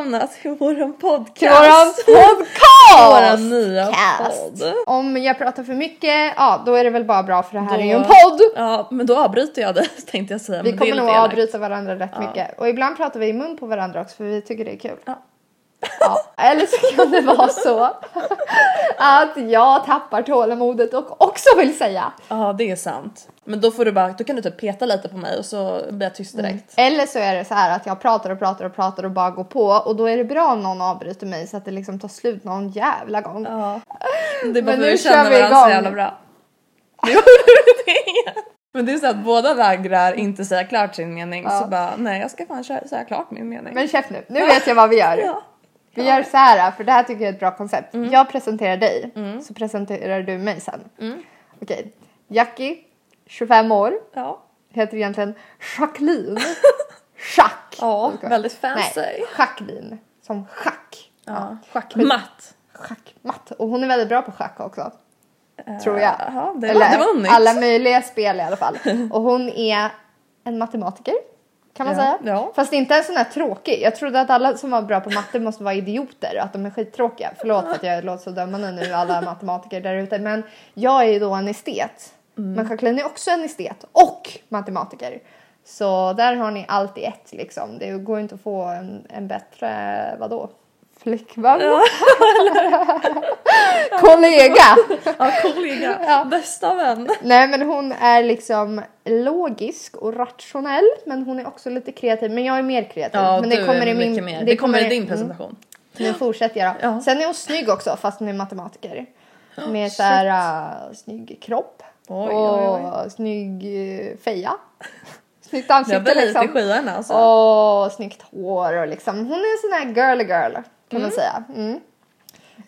välkomna till våran podcast! Våran podcast! Våran nya Cast. podd. Om jag pratar för mycket, ja då är det väl bara bra för det här är ju en Då- podd. Ja, men då avbryter jag dig tänkte jag säga. Vi det kommer nog avbryta varandra rätt Ja. mycket. Och ibland pratar vi i mun på varandra också för vi tycker det är kul. Ja. Ja. Eller så kan det vara så att jag tappar tålamodet och också vill säga. Ja, det är sant. Men då får du bara, då kan du typ peta lite på mig och så blir jag tyst direkt. Eller så är det så här att jag pratar och pratar och pratar och bara går på och då är det bra om någon avbryter mig så att det liksom tar slut någon jävla gång. Ja. Det är bara Men nu vi känner vi varandra så jävla bra. Nu gjorde du det! Men det är så att båda vägrar inte säga klart sin mening Ja. så bara nej jag ska fan säga säga klart min mening. Men käft nu, nu vet jag vad vi gör. ja. Vi gör så här, för det här tycker jag är ett bra koncept. Mm. Jag presenterar dig, så presenterar du mig sen. Mm. Okej. Jackie, 25 år, ja. heter egentligen Jacqueline. Schack. Ja, väldigt fancy. Nej, Jacqueline. Som schack. Ja. Schackmatt. Schackmatt. Och hon är väldigt bra på schack också. Tror jag. Ja, det, Eller det var nytt. alla möjliga spel i alla fall. Och hon är en matematiker. Kan man Ja, säga. ja. Fast inte en sån här tråkig. Jag trodde att alla som var bra på matte måste vara idioter. Att de är skittråkiga. Förlåt för att jag låter så dömande nu alla matematiker där ute. Men jag är ju då en estet. Mm. Men Jacqueline är också en estet och matematiker. Så där har ni allt i ett liksom. Det går inte att få en, en bättre, vadå? Flickvän? Kollega! Ja, kollega. Ja. Bästa vän. Nej men hon är liksom logisk och rationell men hon är också lite kreativ. Men jag är mer kreativ. Ja, men det kommer i min, mer. Det, kommer i din presentation. Mm, nu fortsätter jag. Ja. Sen är hon snygg också fast hon är matematiker. Med så här uh, snygg kropp. Oj, och oj, oj. snygg uh, feja. Snyggt Jag ansikte blir lite i liksom. skyarna alltså. Och snyggt hår och liksom. Hon är en sån här girly girl kan man säga. Mm.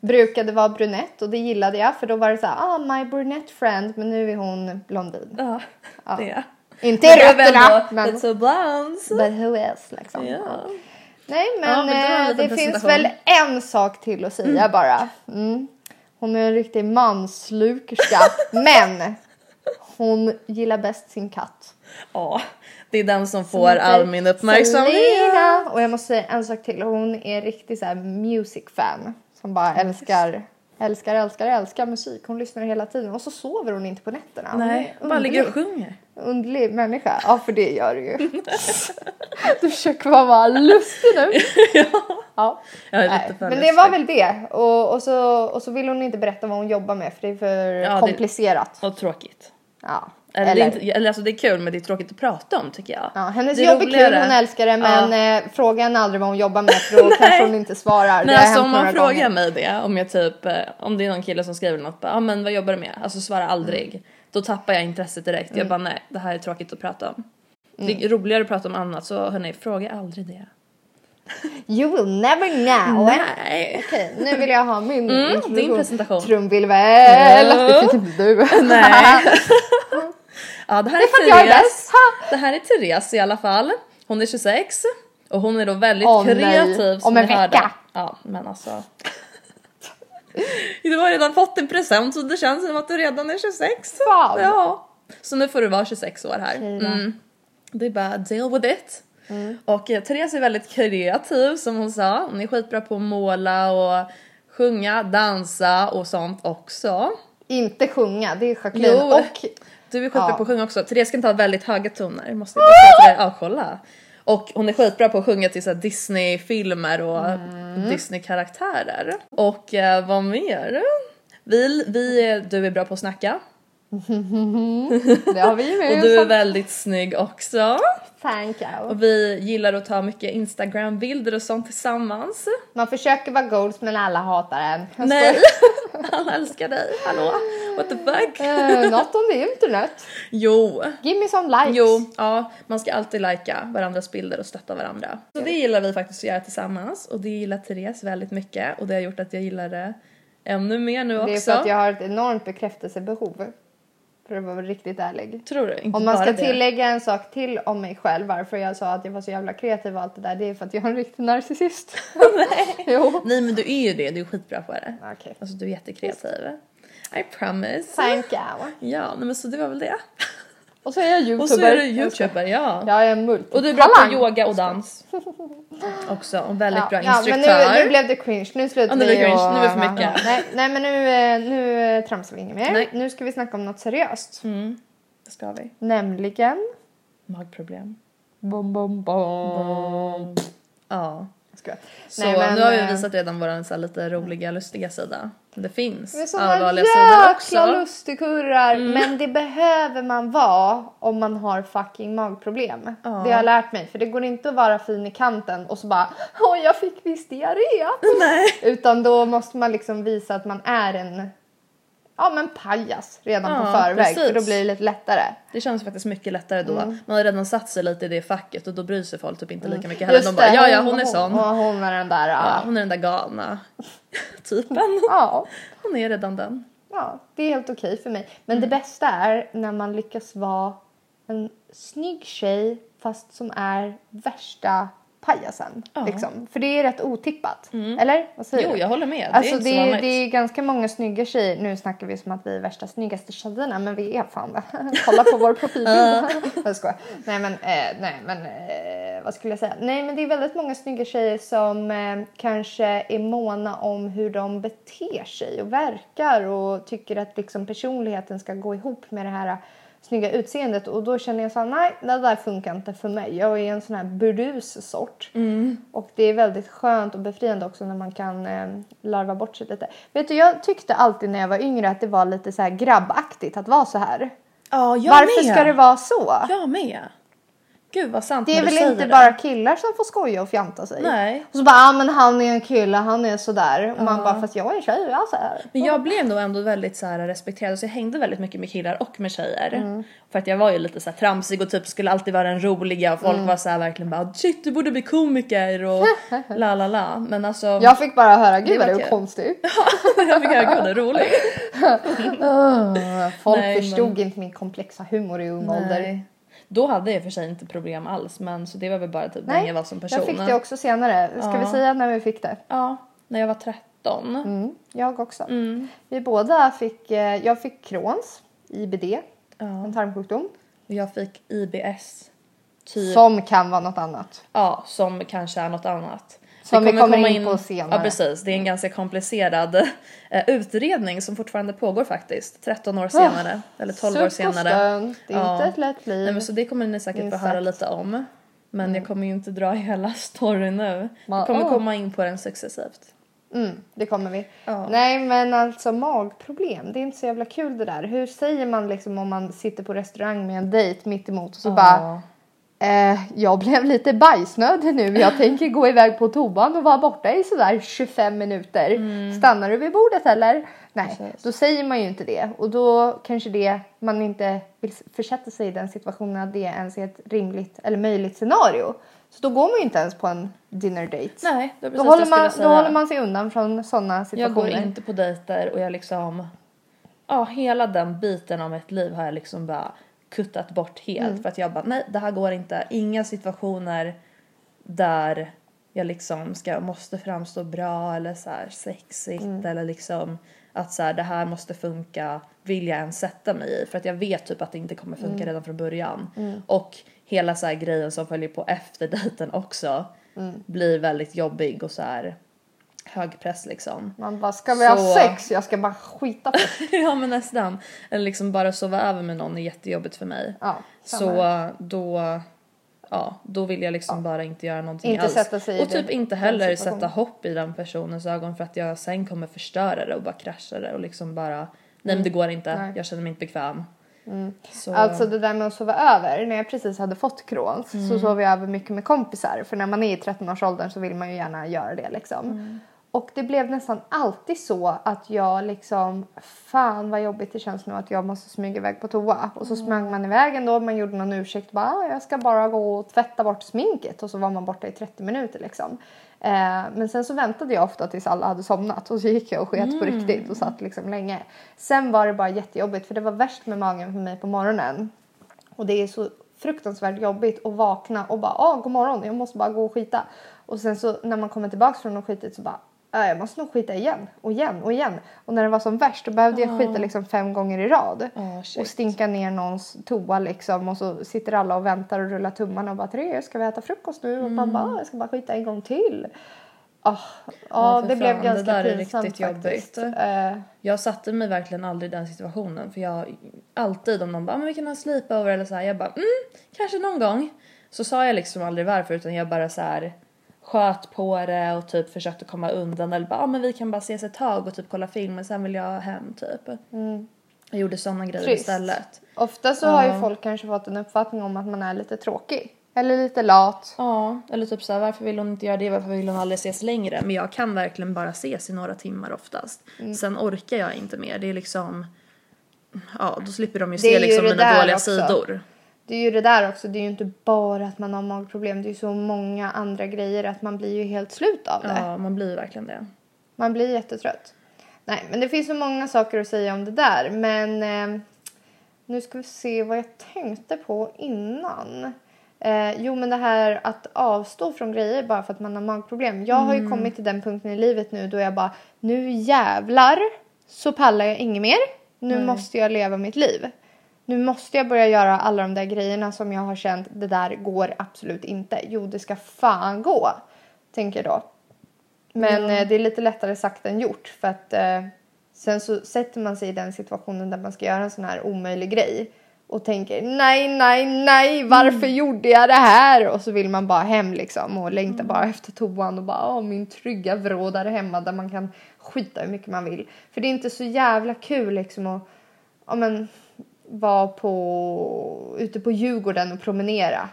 Brukade vara brunett och det gillade jag för då var det så här, ah my brunette friend men nu är hon blondin. Ja, Ja. det. Inte i rötterna men It's a blondes. but who else liksom. Ja. Nej men, Ja, men det eh, det finns väl en sak till att säga bara. Mm. Hon är en riktig manslukerska men hon gillar bäst sin katt. ja, det är den som får all min uppmärksamhet. Selena. Och jag måste säga en sak till. Hon är riktigt så här music fan. Som bara älskar, älskar, älskar, älskar musik. Hon lyssnar hela tiden. Och så sover hon inte på nätterna. Hon Nej, bara ligger och sjunger. Underlig människa. Ja, för det gör du ju. du försöker vara bara lustig nu. ja. Är Nej, men det var väl det. Och, och, så, och så vill hon inte berätta vad hon jobbar med för det är för Ja, det- komplicerat. Och tråkigt. Ja. Eller, Eller, Det inte, eller alltså det är kul men det är tråkigt att prata om tycker jag. ja, hennes det är jobb är kul, hon älskar det men eh, fråga henne aldrig vad hon jobbar med för då kanske hon inte svarar. Nej Det alltså om man frågar gånger. mig det, om jag typ, eh, om det är någon kille som skriver något, ja ah, men vad jobbar du med? Alltså svara aldrig. Mm. Då tappar jag intresset direkt. Jag bara nej, det här är tråkigt att prata om. Det Mm. är roligare att prata om annat så hörni, fråga aldrig det. You will never know. Nej. Okej, nu vill jag ha min Mm, introduktion. din presentation. Trumvirvel. Ja. Det du. Nej. Ja det här är, jag är Therese. Det här är Therese i alla fall. Hon är 26 och hon är då väldigt nej. kreativ som Om en vecka. Ja men alltså. Du har redan fått en present så det känns som att du redan är 26. Fan. Ja. Så nu får du vara 26 år här. Mm. Det är bara deal with it. Och eh, Therese är väldigt kreativ som hon sa. Hon är skitbra på att måla och sjunga, dansa och sånt också. Inte sjunga, det är Jacqueline. Jo. Och Du är skitbra Ja. på att sjunga också. Therese kan ta väldigt höga toner. Måste jag säga. Ja, kolla. Och hon är skitbra på att sjunga till så Disney-filmer och Mm. Disney-karaktärer. Och eh, vad mer? Vi, vi, du är bra på att snacka. det har vi med Och du är väldigt snygg också. Thank you. Och vi gillar att ta mycket Instagram-bilder och sånt tillsammans. Man försöker vara goals men alla hatar en. Jag Nej! Alla älskar dig. Hallå? What the fuck? Eh, Not on the internet. Jo, Give me some likes. Jo, ja, man ska alltid lajka varandras bilder och stötta varandra. Så det gillar vi faktiskt att göra tillsammans och det gillar Therese väldigt mycket och det har gjort att jag gillar det ännu mer nu Det är också. för att jag har ett enormt bekräftelsebehov. För att vara riktigt ärlig. Tror du? Inte Om man ska det. tillägga en sak till om mig själv, varför jag sa att jag var så jävla kreativ och allt det där, det är för att jag är en riktig narcissist. jo. Nej men du är ju det, du är skitbra på det. Okej. Alltså du är jättekreativ. I promise. Thank you. Ja, nej, men så det var väl det. Och så är jag youtuber. Och så är du youtuber, ja. Jag är en multitalang. Och du är bra på yoga och dans. Också, och väldigt bra ja, men instruktör. nu, nu blev det cringe. Nu slutar Ja, vi. cringe. och- Nu är det för mycket. Ja, nej, nej, men nu, nu tramsar vi inget mer. Nej. Nu ska vi snacka om något seriöst. Mm, det ska vi. Nämligen... Magproblem. Bom, bom, bom. Ja. Skojar. Så Nej, men, nu har vi eh, visat redan vår så här lite roliga, lustiga sida. Det finns allvarliga sidor också. Mm. lustigkurrar. Men det behöver man vara om man har fucking magproblem. Ja. Det har jag lärt mig. För det går inte att vara fin i kanten och så bara Åh, jag fick visst diarré. Nej. Utan då måste man liksom visa att man är en ja, men pajas redan på Ja, förväg. För då precis. blir det lite lättare. Det känns faktiskt mycket lättare då. Mm. Man har redan satt sig lite i det facket och då bryr sig folk typ inte lika mycket heller. Just De bara det, ja ja hon är sån. Hon, hon är den där. Ja, Ja. hon är den där galna typen. ja. Hon är redan den. Ja, det är helt okej för mig. Men det bästa är när man lyckas vara en snygg tjej fast som är värsta pajasen. Ja. Liksom. För det är rätt otippat. Eller? Vad säger Jo du? jag håller med. Det Alltså det, är, vanligt. det är ganska många snygga tjejer. Nu snackar vi som att vi är värsta snyggaste tjejerna men vi är fan det. Kolla på vår profilbild. jag skojar. Nej men, eh, nej men eh, vad skulle jag säga? Nej men det är väldigt många snygga tjejer som eh, kanske är måna om hur de beter sig och verkar och tycker att liksom personligheten ska gå ihop med det här snygga utseendet och då känner jag så här, nej det där funkar inte för mig. Jag är en sån här burdus sort. Och det är väldigt skönt och befriande också när man kan eh, larva bort sig lite. Vet du, jag tyckte alltid när jag var yngre att det var lite så här grabbaktigt att vara så här. Ja jag Varför med. ska det vara så? Jag med. Gud vad sant Det är väl inte det. bara killar som får skoja och fjanta sig? Nej. Och så bara, ah, men han är en kille, han är sådär. Och man bara, fast jag är en tjej, jag är så här. Men jag blev nog ändå väldigt så här respekterad så jag hängde väldigt mycket med killar och med tjejer. Mm. För att jag var ju lite så här tramsig och typ skulle alltid vara den roliga och folk Mm. var så här verkligen bara shit du borde bli komiker och la la la. Men alltså Jag fick bara höra, gud vad du är konstig. jag fick höra gud det är roligt. Folk Nej, förstod inte min komplexa humor i ung ålder. Nej. Då hade jag för sig inte problem alls men så det var väl bara typ vem jag var som person. jag fick det också senare. Ska vi Ja. säga när vi fick det? Ja, när jag var 13. Mm, jag också. Mm. Vi båda fick, eh, jag fick Crohns, IBD, Ja. en tarmsjukdom. Och jag fick IBS. Typ. Som kan vara något annat. Ja, som kanske är något annat. Som vi kommer komma in på senare. Ja precis, det är en ganska komplicerad eh, utredning som fortfarande pågår faktiskt. 13 år senare, eller 12 år senare. Det är Ja. inte ett lätt liv. Nej, men så det kommer ni säkert få höra lite om. Men jag kommer ju inte dra hela storyn nu. Jag kommer åh. komma in på den successivt. Mm, det kommer vi. Ja. Nej men alltså magproblem, det är inte så jävla kul det där. Hur säger man liksom om man sitter på restaurang med en dejt mitt emot och så bara eh, jag blev lite bajsnödig nu. Jag tänker gå iväg på toan och vara borta i sådär 25 minuter. Stannar du vid bordet eller? Nej, Precis. då säger man ju inte det. Och då kanske det man inte vill försätta sig i den situationen att det ens är ett rimligt eller möjligt scenario. Så då går man ju inte ens på en dinner date. Nej, det precis Då håller, jag man, säga. då håller man sig undan från sådana Jag situationer. går inte på dejter och jag liksom... Ja, hela den biten av mitt liv har jag liksom bara kuttat bort helt. Mm. För att jag bara, nej det här går inte. Inga situationer där jag liksom ska, måste framstå bra eller så här sexigt Mm. eller liksom att så här, det här måste funka vill jag ens sätta mig i för att jag vet typ att det inte kommer Mm. funka redan från början. Och hela så här grejen som följer på efter dejten också Mm. blir väldigt jobbig och så här hög press liksom. Man bara, ska vi ha Så- sex? Jag ska bara skita först. ja men nästan. Eller liksom bara sova över med någon är jättejobbigt för mig. Ja, Så då, ja, då vill jag liksom bara inte göra någonting Inte alls. sätta sig och typ inte heller sätta hopp i den personens ögon för att jag sen kommer förstöra det och bara krascha det och liksom bara nej men det går inte, Mm. Nej. jag känner mig inte bekväm. Så, Alltså det där med att sova över, när jag precis hade fått Crohns Mm. så sov jag över mycket med kompisar. För när man är i 13-årsåldern så vill man ju gärna göra det liksom. Mm. Och det blev nästan alltid så att jag liksom, fan vad jobbigt det känns nu att jag måste smyga iväg på toa. Och så smög man iväg ändå, man gjorde någon ursäkt bara, "Ah, jag ska bara gå och tvätta bort sminket och så var man borta i 30 minuter liksom. Eh, men sen så väntade jag ofta tills alla hade somnat och så gick jag och sket på riktigt och satt liksom länge. Sen var det bara jättejobbigt för det var värst med magen för mig på morgonen. Och det är så fruktansvärt jobbigt att vakna och bara ah god morgon jag måste bara gå och skita. Och sen så när man kommer tillbaks från och skitit så bara "Ja, jag måste nog skita igen och igen och igen. Och när det var som värst då behövde jag skita liksom fem gånger i rad. Ja, shit. och stinka ner någons toa liksom och så sitter alla och väntar och rullar tummarna och bara Therese ska vi äta frukost nu? Och man bara "Ah, jag ska bara skita en gång till. Ah, ja, för det blev fan, ganska det där är riktigt faktiskt. jobbigt. Eh, Jag satte mig verkligen aldrig i den situationen för jag alltid om någon bara "Ah, men vi kan ha sleepover eller så här jag bara mm, kanske någon gång. Så sa jag liksom aldrig varför utan jag bara så här sköt på det och typ försökte komma undan eller bara ah, men vi kan bara ses ett tag och typ kolla film men sen vill jag hem typ. Jag gjorde sådana grejer Trist. istället. ofta så har ju folk kanske fått en uppfattning om att man är lite tråkig. Eller lite lat. Ja, eller typ så här, varför vill hon inte göra det? Varför vill hon aldrig ses längre? Men jag kan verkligen bara ses i några timmar oftast. Mm. Sen orkar jag inte mer. Det är liksom, ja då slipper de ju Det se ju liksom det mina dåliga också. sidor. Det är ju det där också, det är ju inte bara att man har magproblem. Det är ju så många andra grejer att man blir ju helt slut av det. Ja, man blir verkligen det. Man blir jättetrött. Nej, men det finns så många saker att säga om det där. Men eh, nu ska vi se vad jag tänkte på innan. Eh, jo, men det här att avstå från grejer bara för att man har magproblem. Jag har ju kommit till den punkten i livet nu då jag bara, nu jävlar så pallar jag inget mer. Nu måste jag leva mitt liv. Nu måste jag börja göra alla de där grejerna som jag har känt, det där går absolut inte. Jo, det ska fan gå, tänker jag då. Men eh, det är lite lättare sagt än gjort för att eh, sen så sätter man sig i den situationen där man ska göra en sån här omöjlig grej och tänker nej, nej, nej, varför gjorde jag det här? Och så vill man bara hem liksom och längtar bara efter toan och bara åh, min trygga vrå där hemma där man kan skita hur mycket man vill. För det är inte så jävla kul liksom att ja, men, vara på, ute på Djurgården och promenera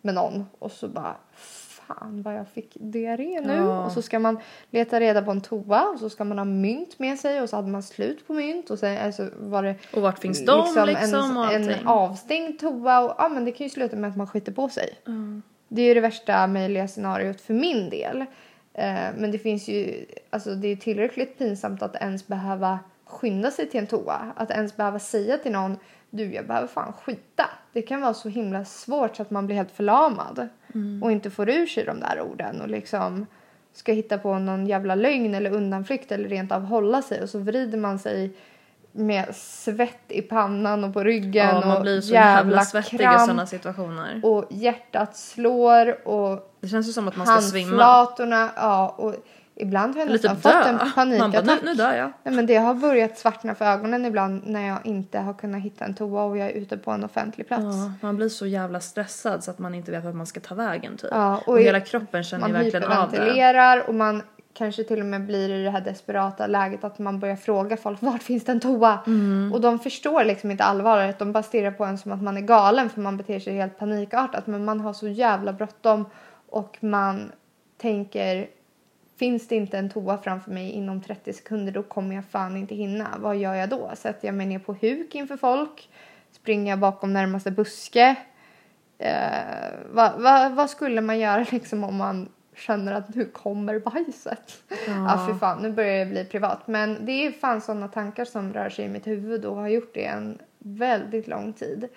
med någon och så bara fan vad jag fick diarré nu. Ja. Och så ska man leta reda på en toa och så ska man ha mynt med sig och så hade man slut på mynt och sen alltså, var det Och vart finns de liksom, och en, en avstängd toa och ja men det kan ju sluta med att man skiter på sig. Det är ju det värsta möjliga scenariot för min del. Eh, men det finns ju, alltså det är tillräckligt pinsamt att ens behöva skynda sig till en toa. Att ens behöva säga till någon, du jag behöver fan skita. Det kan vara så himla svårt så att man blir helt förlamad. Och inte får ur sig de där orden och liksom ska hitta på någon jävla lögn eller undanflykt eller rent av hålla sig och så vrider man sig med svett i pannan och på ryggen Ja, man blir så jävla svettig i kramp sådana situationer. och hjärtat slår och Det känns ju som att man ska svimma. ja och ibland har jag nästan fått dö. en Man bara, panikattack. nu, nu dör jag. Nej, men det har börjat svartna för ögonen ibland när jag inte har kunnat hitta en toa och jag är ute på en offentlig plats. Ja, man blir så jävla stressad så att man inte vet vart man ska ta vägen typ. Ja, och, och hela kroppen känner ju Man verkligen av det. hyperventilerar och man kanske till och med blir i det här desperata läget att man börjar fråga folk vart finns det en toa? Mm. Och de förstår liksom inte allvaret. De bara stirrar på en som att man är galen för man beter sig helt panikartat. Men man har så jävla bråttom och man tänker finns det inte en toa framför mig inom 30 sekunder då kommer jag fan inte hinna. Vad gör jag då? Sätter jag mig ner på huk inför folk? Springer jag bakom närmaste buske? Eh, vad, vad, vad skulle man göra liksom om man känner att nu kommer bajset? Ja, för fan, nu börjar det bli privat. Men det är fan sådana tankar som rör sig i mitt huvud och har gjort det en väldigt lång tid.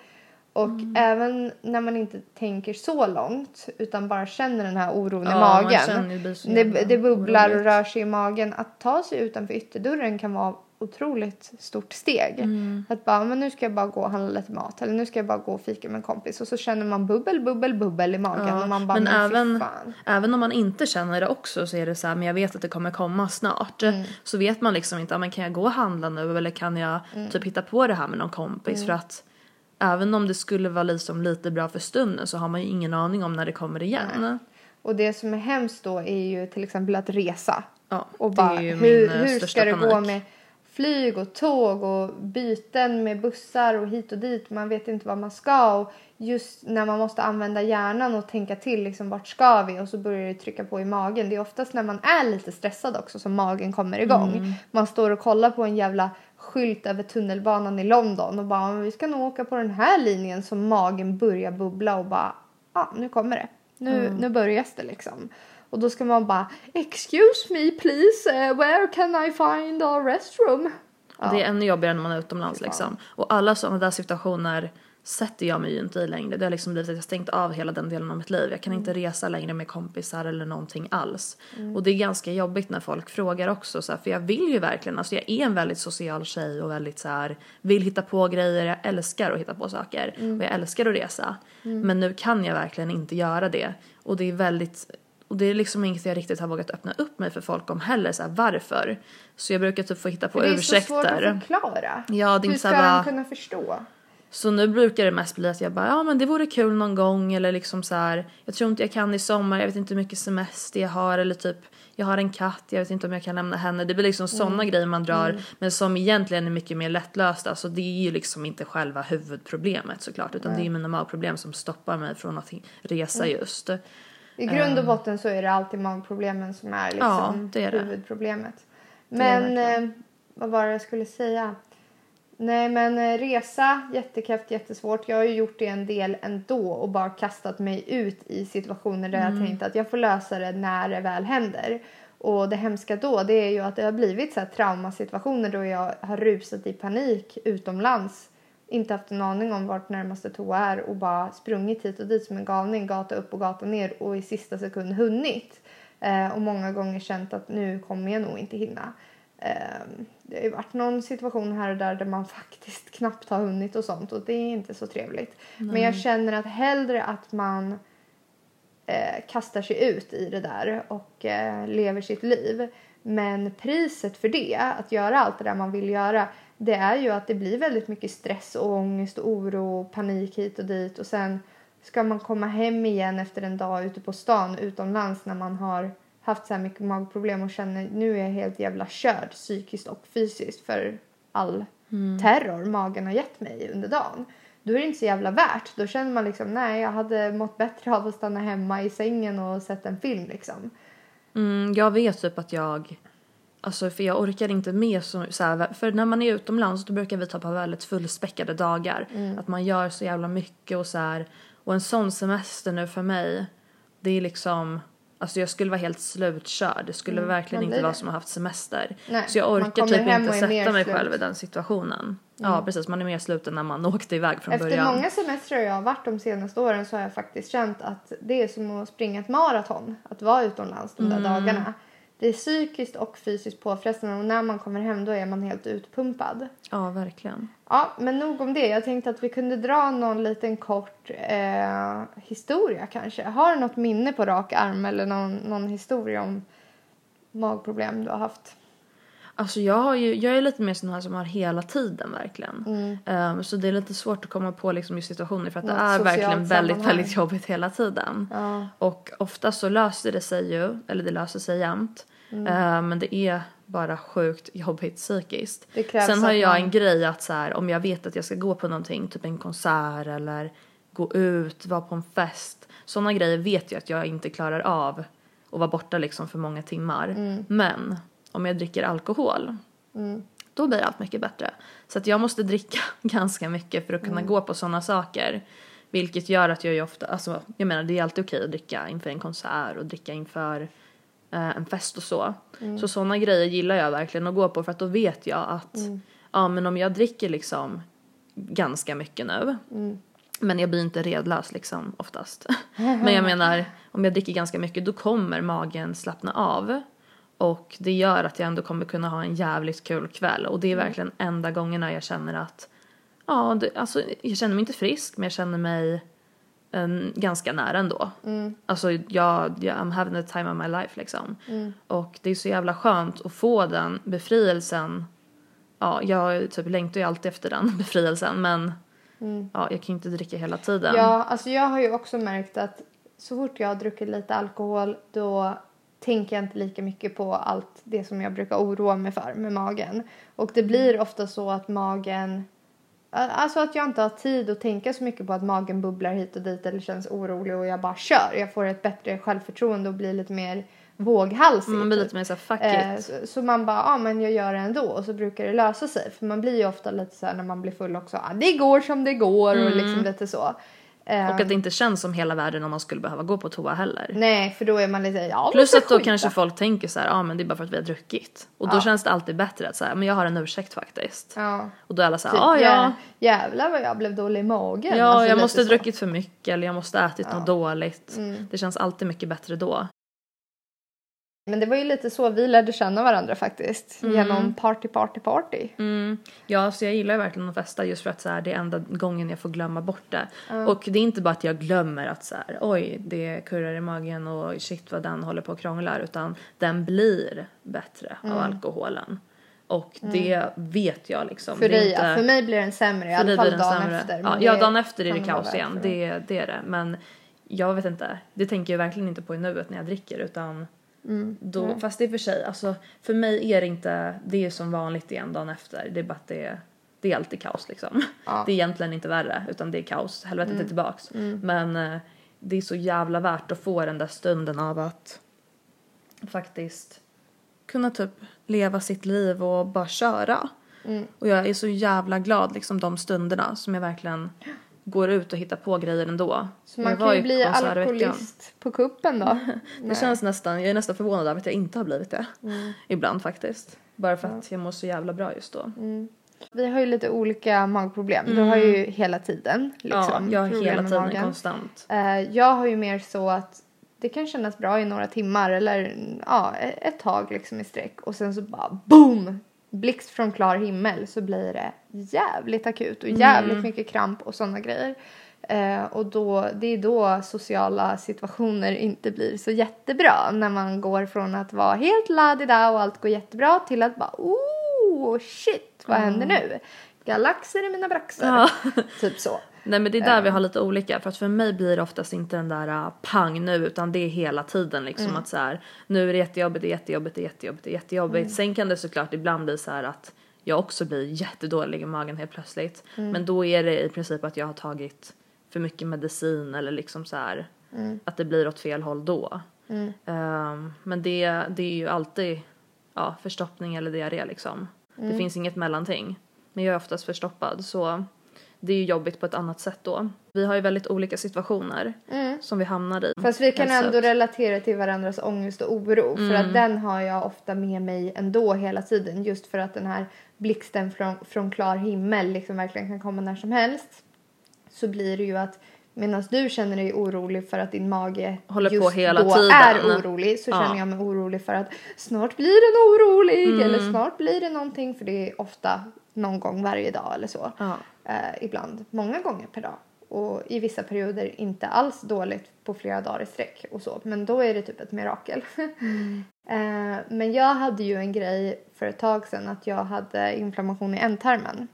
Och även när man inte tänker så långt utan bara känner den här oron i Ja, man magen. känner det det, bubblar och oroligt. rör sig i magen. Att ta sig utanför ytterdörren kan vara otroligt stort steg. Mm. Att bara, men nu ska jag bara gå och handla lite mat eller nu ska jag bara gå och fika med en kompis och så känner man bubbel, bubbel, bubbel i magen Ja, och man bara, men men, även, även om man inte känner det också så är det så här, men jag vet att det kommer komma snart. Mm. Så vet man liksom inte, men kan jag gå och handla nu eller kan jag Mm. typ hitta på det här med någon kompis för att även om det skulle vara liksom lite bra för stunden så har man ju ingen aning om när det kommer igen. Och det som är hemskt då är ju till exempel att resa. Ja, Och det bara, hur, eh, hur ska det panik. gå med flyg och tåg och byten med bussar och hit och dit. Man vet inte vad man ska. Och just när man måste använda hjärnan och tänka till liksom vart ska vi och så börjar det trycka på i magen. Det är oftast när man är lite stressad också som magen kommer igång. Mm. Man står och kollar på en jävla skylt över tunnelbanan i London och bara "Men vi ska nog åka på den här linjen så magen börjar bubbla och bara ja ah, nu kommer det. Nu, nu börjar det liksom. Och då ska man bara excuse me please uh, where can I find a restroom? Ja. Det är ännu jobbigare när man är utomlands liksom. Och alla sådana där situationer sätter jag mig ju inte i längre. Det har liksom blivit att jag stängt av hela den delen av mitt liv. Jag kan inte resa längre med kompisar eller någonting alls. Och det är ganska jobbigt när folk frågar också så här, för jag vill ju verkligen, alltså jag är en väldigt social tjej och väldigt så här vill hitta på grejer, jag älskar att hitta på saker och jag älskar att resa. Men nu kan jag verkligen inte göra det och det är väldigt och det är liksom inget jag riktigt har vågat öppna upp mig för folk om heller, så här, varför. Så jag brukar typ få hitta på För det är ursäkter. så svårt att förklara. Ja, det är Hur inte så ska här bara- de kunna förstå? Så nu brukar det mest bli att jag bara, ja men det vore kul någon gång eller liksom så här, jag tror inte jag kan i sommar, jag vet inte hur mycket semester jag har eller typ, jag har en katt, jag vet inte om jag kan lämna henne. Det blir liksom sådana grejer man drar, men som egentligen är mycket mer lättlösta. Så det är ju liksom inte själva huvudproblemet såklart, utan det är mina magproblem som stoppar mig från att resa just. I grund och botten så är det alltid magproblemen som är liksom Ja, det är det. huvudproblemet. är Men verkligen. eh, vad var det jag skulle säga? Nej men eh, resa, jättekraft, jättesvårt. Jag har ju gjort det en del ändå och bara kastat mig ut i situationer där Mm. jag tänkt att jag får lösa det när det väl händer. Och det hemska då det är ju att det har blivit så här traumasituationer då jag har rusat i panik utomlands. Inte haft en aning om vart närmaste toa är och bara sprungit hit och dit som en galning, gata upp och gata ner och i sista sekund hunnit. Eh, och många gånger känt att nu kommer jag nog inte hinna. Eh, det har ju varit någon situation här och där där man faktiskt knappt har hunnit och sånt och det är inte så trevligt. Men jag känner att hellre att man eh, kastar sig ut i det där och eh, lever sitt liv. Men priset för det, att göra allt det där man vill göra, det är ju att det blir väldigt mycket stress och ångest och oro och panik hit och dit och sen ska man komma hem igen efter en dag ute på stan utomlands när man har haft så här mycket magproblem och känner nu är jag helt jävla körd psykiskt och fysiskt för all terror magen har gett mig under dagen. Då är det inte så jävla värt. Då känner man liksom nej jag hade mått bättre av att stanna hemma i sängen och sett en film liksom. Mm, jag vet typ att jag, alltså för jag orkar inte med så, så här, för när man är utomlands då brukar vi ta på väldigt fullspäckade dagar. Att man gör så jävla mycket och så här. Och en sån semester nu för mig, det är liksom, alltså jag skulle vara helt slutkörd. Det skulle verkligen man inte vara som att ha haft semester. Nej, så jag orkar typ inte sätta mig slut. själv i den situationen. Ja precis, man är mer slut än när man åkte iväg från Efter början. många semestrar jag har varit de senaste åren så har jag faktiskt känt att det är som att springa ett maraton. Att vara utomlands de där dagarna. Det är psykiskt och fysiskt påfrestande och när man kommer hem då är man helt utpumpad. Ja verkligen. Ja, men nog om det. Jag tänkte att vi kunde dra någon liten kort eh, historia kanske. Har du något minne på rak arm eller någon, någon historia om magproblem du har haft? Alltså jag, har ju, jag är lite mer sån här som har hela tiden verkligen. Mm. Ehm, så det är lite svårt att komma på liksom just situationer för att Något det är verkligen väldigt, sammanhang. väldigt jobbigt hela tiden. Ja. Och ofta så löser det sig ju, eller det löser sig jämt. Mm. Ehm, men det är bara sjukt jobbigt psykiskt. Sen har jag man- en grej att så här, om jag vet att jag ska gå på någonting, typ en konsert eller gå ut, vara på en fest. Sådana grejer vet jag att jag inte klarar av att vara borta liksom för många timmar. Mm. Men om jag dricker alkohol då blir allt mycket bättre. Så att jag måste dricka ganska mycket för att kunna gå på sådana saker. Vilket gör att jag ju ofta, alltså jag menar det är alltid okej att dricka inför en konsert och dricka inför eh, en fest och så. Så sådana grejer gillar jag verkligen att gå på för att då vet jag att ja men om jag dricker liksom ganska mycket nu men jag blir inte redlös liksom oftast. Men jag menar, om jag dricker ganska mycket då kommer magen slappna av. Och det gör att jag ändå kommer kunna ha en jävligt kul kväll. Och det är verkligen enda gångerna jag känner att, ja, det, alltså jag känner mig inte frisk men jag känner mig en, ganska nära ändå. Alltså jag, jag, I'm having the time of my life liksom. Och det är så jävla skönt att få den befrielsen. Ja, jag typ längtar ju alltid efter den befrielsen men ja, jag kan ju inte dricka hela tiden. Ja, alltså jag har ju också märkt att så fort jag har druckit lite alkohol då tänker jag inte lika mycket på allt det som jag brukar oroa mig för med magen. Och det blir ofta så att magen Alltså att jag inte har tid att tänka så mycket på att magen bubblar hit och dit eller känns orolig och jag bara kör. Jag får ett bättre självförtroende och blir lite mer våghalsig. Man blir typ. lite mer såhär fuck Eh, it. så, så man bara, ja men jag gör det ändå och så brukar det lösa sig. För man blir ju ofta lite så här när man blir full också, ah, det går som det går och liksom lite så. Eh, Och att det inte känns som hela världen om man skulle behöva gå på toa heller. Nej, för då är man lite ja, Plus att då skita. kanske folk tänker så här, ja ah, men det är bara för att vi har druckit. Och då Ja. känns det alltid bättre att säga, men jag har en ursäkt faktiskt. Ja. Och då är alla så här, Typ, ah, ja, Jävlar vad jag blev dålig i magen. ja Alltså, jag måste ha druckit för mycket eller jag måste ha ätit Ja. något dåligt. Mm. Det känns alltid mycket bättre då. Men det var ju lite så vi lärde känna varandra faktiskt. Genom party, party, party. Mm. Ja, så jag gillar verkligen att festa just för att så här, det är enda gången jag får glömma bort det. Och det är inte bara att jag glömmer att så här, oj, det kurrar i magen och shit vad den håller på och krånglar utan den blir bättre Mm. av alkoholen. Och det vet jag liksom. För dig, inte-. För mig blir den sämre. I alla fall dagen sämre. efter. Ja, ja, dagen efter är det kaos igen. Det, det är det. Men jag vet inte. Det tänker jag verkligen inte på i nuet när jag dricker utan Mm. då, fast det är för sig, alltså för mig är det inte, det är som vanligt igen dagen efter. Det är bara att det är, det är alltid kaos liksom. Ja. Det är egentligen inte värre utan det är kaos, helvetet Mm. är tillbaks. Men eh, det är så jävla värt att få den där stunden av att faktiskt kunna typ leva sitt liv och bara köra. Mm. Och jag är så jävla glad liksom de stunderna som jag verkligen går ut och hittar på grejer ändå. Så man jag kan ju bli alkoholist på kuppen då. Det känns nästan, jag är nästan förvånad över att jag inte har blivit det. Mm. Ibland faktiskt. Bara för att jag mår så jävla bra just då. Vi har ju lite olika magproblem. Du har ju hela tiden liksom, Mm. ja, jag har hela tiden konstant. Eh, jag har ju mer så att det kan kännas bra i några timmar eller ja, ett tag liksom i sträck och sen så bara boom! Blixt från klar himmel så blir det jävligt akut och jävligt Mm. mycket kramp och sådana grejer. Eh, och då, det är då sociala situationer inte blir så jättebra. När man går från att vara helt ladida och allt går jättebra till att bara oh shit vad händer nu? Galaxer i mina braxar. Ja. Typ så. Nej men det är där vi har lite olika för att för mig blir det oftast inte den där uh, pang nu utan det är hela tiden liksom Mm. att så här nu är det jättejobbigt, det är jättejobbigt, det är jättejobbigt, det är jättejobbigt. Mm. Sen kan det såklart ibland bli så att jag också blir jättedålig i magen helt plötsligt. Mm. Men då är det i princip att jag har tagit för mycket medicin eller liksom så här Mm. att det blir åt fel håll då. Ehm, men det, det är ju alltid ja, förstoppning eller diarré liksom. Mm. Det finns inget mellanting. Men jag är oftast förstoppad så det är ju jobbigt på ett annat sätt då. Vi har ju väldigt olika situationer som vi hamnar i. Mm. Fast vi kan Helt ändå relatera till varandras ångest och oro. För Mm. att den har jag ofta med mig ändå hela tiden. Just för att den här blixten från, från klar himmel liksom verkligen kan komma när som helst. Så blir det ju att medan du känner dig orolig för att din mage Håller på just hela då tiden. är orolig så Ja. känner jag mig orolig för att snart blir den orolig Mm. eller snart blir det någonting för det är ofta någon gång varje dag eller så. Ja. Eh, ibland många gånger per dag. Och i vissa perioder inte alls dåligt på flera dagar i sträck och så. Men då är det typ ett mirakel. eh, men jag hade ju en grej för ett tag sedan att jag hade inflammation i ändtarmen.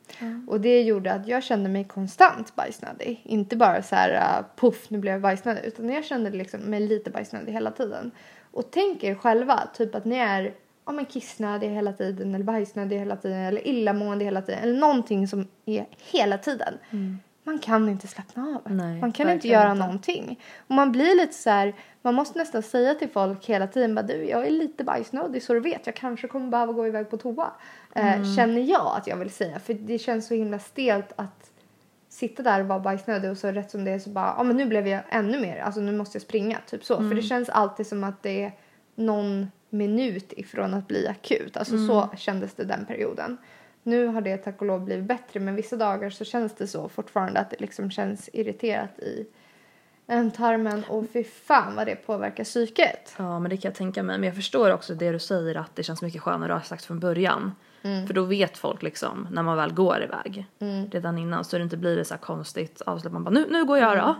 Och det gjorde att jag kände mig konstant bajsnödig. Inte bara så här uh, puff nu blev jag bajsnödig. Utan jag kände liksom mig lite bajsnödig hela tiden. Och tänk er själva typ att ni är ja, men kissnödiga hela tiden eller bajsnödiga hela tiden eller illamående hela tiden eller någonting som är hela tiden. Man kan inte slappna av. Nej, man kan inte göra inte. någonting. Och man blir lite så här, man måste nästan säga till folk hela tiden bara du jag är lite bajsnödig så du vet jag kanske kommer behöva gå iväg på toa. Eh, känner jag att jag vill säga för det känns så himla stelt att sitta där och vara bajsnödig och så rätt som det är så bara, ja men nu blev jag ännu mer, alltså nu måste jag springa, typ så. För det känns alltid som att det är någon minut ifrån att bli akut, alltså så kändes det den perioden. Nu har det tack och lov blivit bättre men vissa dagar så känns det så fortfarande att det liksom känns irriterat i ändtarmen och fy fan vad det påverkar psyket. Ja, men det kan jag tänka mig. Men jag förstår också det du säger att det känns mycket skönare att ha sagt från början. Mm. För då vet folk liksom när man väl går iväg redan innan så det inte blir det så här konstigt avslut. Man bara nu, nu går jag då.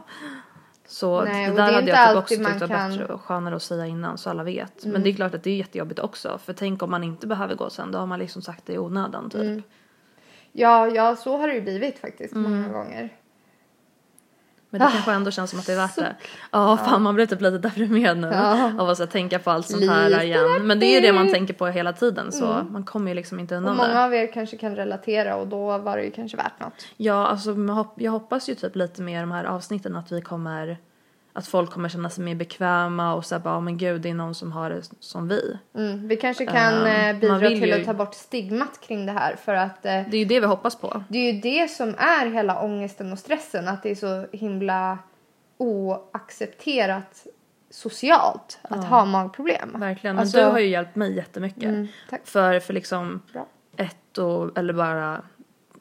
Så Mm. Nej, det där det hade jag typ också tyckt var kan- Mm. bättre och skönare att säga innan så alla vet. Men det är klart att det är jättejobbigt också. För tänk om man inte behöver gå sen då har man liksom sagt det i onödan typ. Mm. Ja, ja så har det ju blivit faktiskt Mm. många gånger. Men det kanske ändå känns som att det är värt det. Ja, fan man blir typ lite deprimerad nu Ja. av att så här tänka på allt sånt här Lite igen. Men det är ju det man tänker på hela tiden så man kommer ju liksom inte Och undan det. många av er kanske kan relatera och då var det ju kanske värt något. Ja, alltså jag hoppas ju typ lite mer i de här avsnitten att vi kommer att folk kommer känna sig mer bekväma och säga bara, men gud det är någon som har det som vi. Mm. Vi kanske kan man bidra till ju- att ta bort stigmat kring det här för att eh, Det är ju det vi hoppas på. det är ju det som är hela ångesten och stressen att det är så himla oaccepterat socialt att ha magproblem. Verkligen. Men Alltså- du har ju hjälpt mig jättemycket. Mm, tack. För, för liksom Bra. ett och, eller bara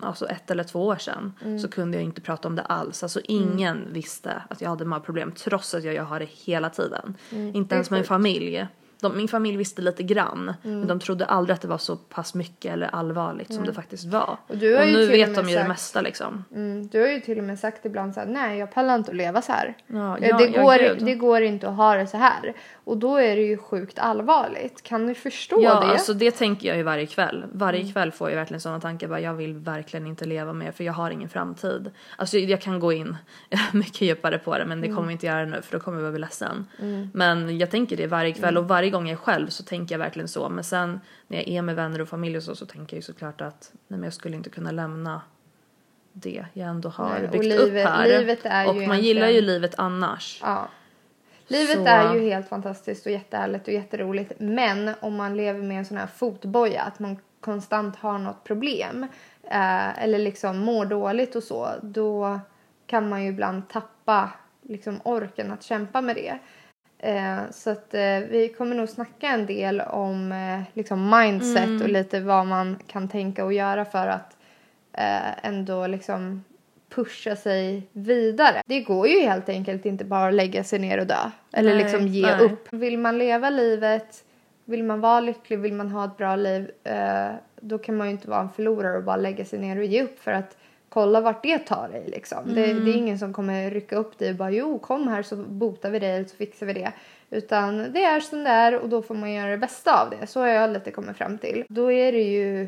alltså ett eller två år sedan Mm. så kunde jag inte prata om det alls. Alltså ingen visste att jag hade magproblem trots att jag, jag har det hela tiden. Inte Mm. det är ens min familj. De, min familj visste lite grann Mm. men de trodde aldrig att det var så pass mycket eller allvarligt som det faktiskt var. Och ju nu och vet de ju det sagt- mesta liksom. Mm, du har ju till och med sagt ibland så här, nej jag pallar inte att leva så här. Ja, ja, det, går, det går inte att ha det så här. Och då är det ju sjukt allvarligt. Kan ni förstå Ja, det? Mm. alltså det tänker jag ju varje kväll. Varje kväll får jag verkligen sådana tankar. Bara, jag vill verkligen inte leva mer för jag har ingen framtid. Alltså jag kan gå in mycket djupare på det men det Mm. kommer jag inte göra nu för då kommer jag bli ledsen. Men jag tänker det varje kväll och varje gång jag är själv så tänker jag verkligen så. Men sen när jag är med vänner och familj och så så tänker jag ju såklart att nej men jag skulle inte kunna lämna det jag ändå har Nej, byggt livet- upp här. och man gillar ju egentligen- livet annars. Ja. Livet Så- är ju helt fantastiskt och jättehärligt och jätteroligt. Men om man lever med en sån här fotboja, att man konstant har något problem eh, eller liksom mår dåligt och så, då kan man ju ibland tappa liksom orken att kämpa med det. Eh, så att eh, vi kommer nog snacka en del om eh, liksom mindset och lite vad man kan tänka och göra för att eh, ändå liksom pusha sig vidare. Det går ju helt enkelt inte bara att lägga sig ner och dö. Eller Nej, liksom ge nej. upp. Vill man leva livet, vill man vara lycklig, vill man ha ett bra liv, eh, då kan man ju inte vara en förlorare och bara lägga sig ner och ge upp för att kolla vart det tar dig liksom. Det, Mm. det är ingen som kommer rycka upp dig och bara jo kom här så botar vi dig så fixar vi det. Utan det är som det är och då får man göra det bästa av det. Så har jag lite kommit fram till. Då är det ju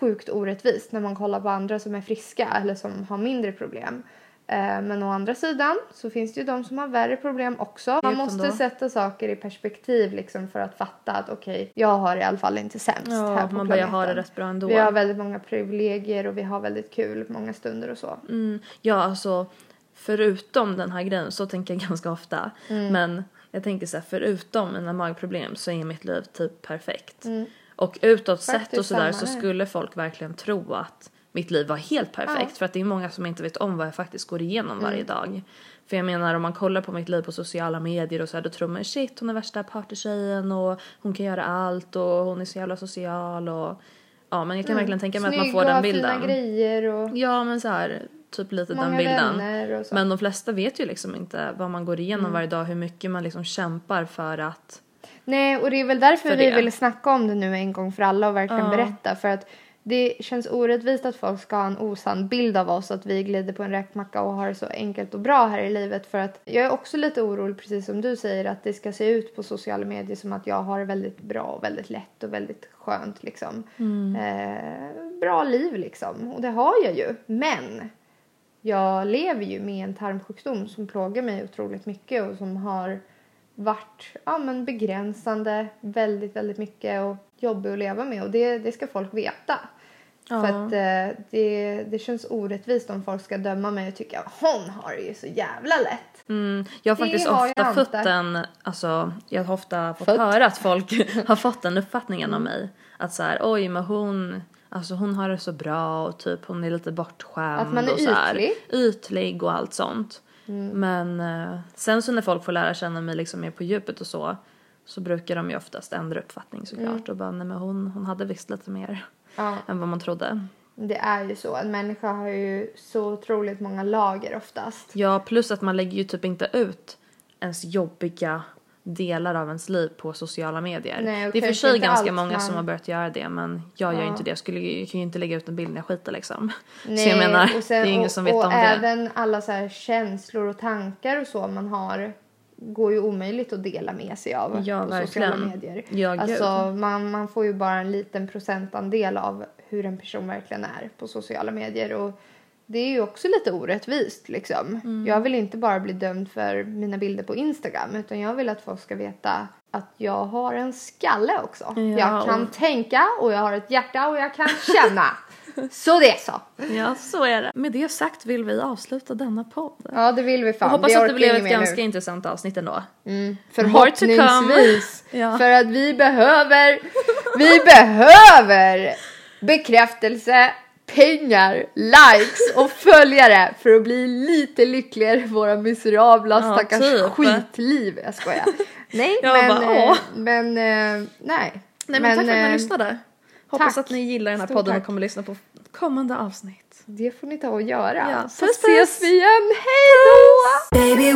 sjukt orättvist när man kollar på andra som är friska eller som har mindre problem. Eh, Men å andra sidan så finns det ju de som har värre problem också. Man måste sätta saker i perspektiv liksom för att fatta att okej, jag har i alla fall inte sämst här Ja, på man bara jag har det rätt bra ändå. Vi har väldigt många privilegier och vi har väldigt kul många stunder och så. Mm, ja, alltså förutom den här grejen så tänker jag ganska ofta. Mm. Men jag tänker så här, förutom mina magproblem så är mitt liv typ perfekt. Mm. Och utåt sett och sådär så skulle folk verkligen tro att mitt liv var helt perfekt. För att det är många som inte vet om vad jag faktiskt går igenom Mm. varje dag. För jag menar om man kollar på mitt liv på sociala medier och så här, då tror man shit hon är värsta partytjejen och hon kan göra allt och hon är så jävla social och ja men jag kan verkligen tänka mig att man Snygg får den bilden. fina grejer och Ja men så här, typ lite många den bilden. Men de flesta vet ju liksom inte vad man går igenom Mm. varje dag, hur mycket man liksom kämpar för att Nej, och det är väl därför För vi vill snacka om det nu en gång för alla och verkligen Ja. berätta. För att det känns orättvist att folk ska ha en osann bild av oss, att vi glider på en räkmacka och har det så enkelt och bra här i livet. För att jag är också lite orolig, precis som du säger, att det ska se ut på sociala medier som att jag har det väldigt bra och väldigt lätt och väldigt skönt liksom. Eh, bra liv liksom. Och det har jag ju. Men jag lever ju med en tarmsjukdom som plågar mig otroligt mycket och som har varit ja, men begränsande väldigt, väldigt mycket och jobbig att leva med och det, det ska folk veta. Ja. För att eh, det, det känns orättvist om folk ska döma mig och tycka att hon har det ju så jävla lätt. Mm, jag har Det faktiskt har jag ofta fått inte. den, alltså jag har ofta fått Fått? höra att folk har fått den uppfattningen av mig. Att så här, oj men hon, alltså hon har det så bra och typ hon är lite bortskämd Att man är och så här, ytlig. ytlig och allt sånt. Men eh, sen så när folk får lära känna mig liksom mer på djupet och så så brukar de ju oftast ändra uppfattning såklart och bara nej men hon, hon hade visst lite mer Ja, än vad man trodde. det är ju så. En människa har ju så otroligt många lager oftast. Ja, plus att man lägger ju typ inte ut ens jobbiga delar av ens liv på sociala medier. Nej, och det är för sig ganska många man- som har börjat göra det men jag gör ju Ja. inte det. Jag, skulle, jag kan ju inte lägga ut en bild när jag skiter liksom. Nej, så jag menar, och sen- det är ingen och, som vet och om det. även alla så känslor och tankar och så man har går ju omöjligt att dela med sig av Ja, på verkligen. sociala medier. Ja, alltså, man, man får ju bara en liten procentandel av hur en person verkligen är på sociala medier. Och det är ju också lite orättvist liksom. Mm. Jag vill inte bara bli dömd för mina bilder på Instagram utan jag vill att folk ska veta att jag har en skalle också. Ja, jag kan och- tänka och jag har ett hjärta och jag kan känna. Så det är så. Ja, så är det. Med det sagt vill vi avsluta denna podd. Ja, det vill vi fan. Jag hoppas vi att det blev ett ganska nu. intressant avsnitt ändå. Förhoppningsvis. Ja. För att vi behöver, vi behöver bekräftelse, pengar, likes och följare för att bli lite lyckligare i våra miserabla Ja, stackars typ. skitliv. Jag skojar. Nej, Jag men, bara, eh, men eh, nej. Nej men, tack för att ni eh, lyssnade. Hoppas tack. att ni gillar den här Stort podden tack. och kommer lyssna på kommande avsnitt. Det får ni ta och göra. Ja, Så puss, ses vi igen. Hej då! Baby,